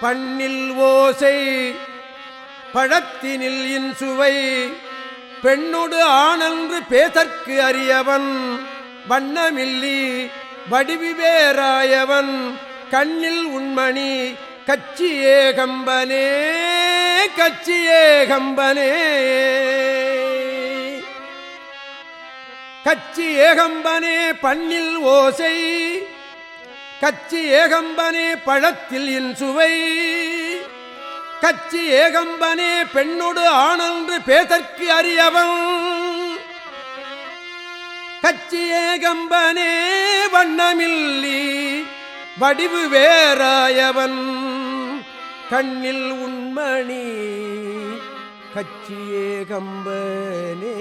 பண்ணில் ஓசை பழத்தினில் இன்சுவை பெண்ணொடு ஆனன்று பேதற்கு அறியவன் வண்ணமில்லி வடிவிவேராயவன் கண்ணில் உண்மணி கச்சியே கம்பனே கச்சியே கம்பனே. கச்சி ஏகம்பனே பண்ணில் ஓசை கச்சி ஏகம்பனே பழத்தில் இன் சுவை. கச்சி ஏகம்பனே பெண்ணோடு ஆனன்று பேதற்கு அறியவன். கச்சி ஏகம்பனே வண்ணமில்லி வடிவு வேறாயவன். கண்ணில் உண்மணி கச்சி ஏகம்பனே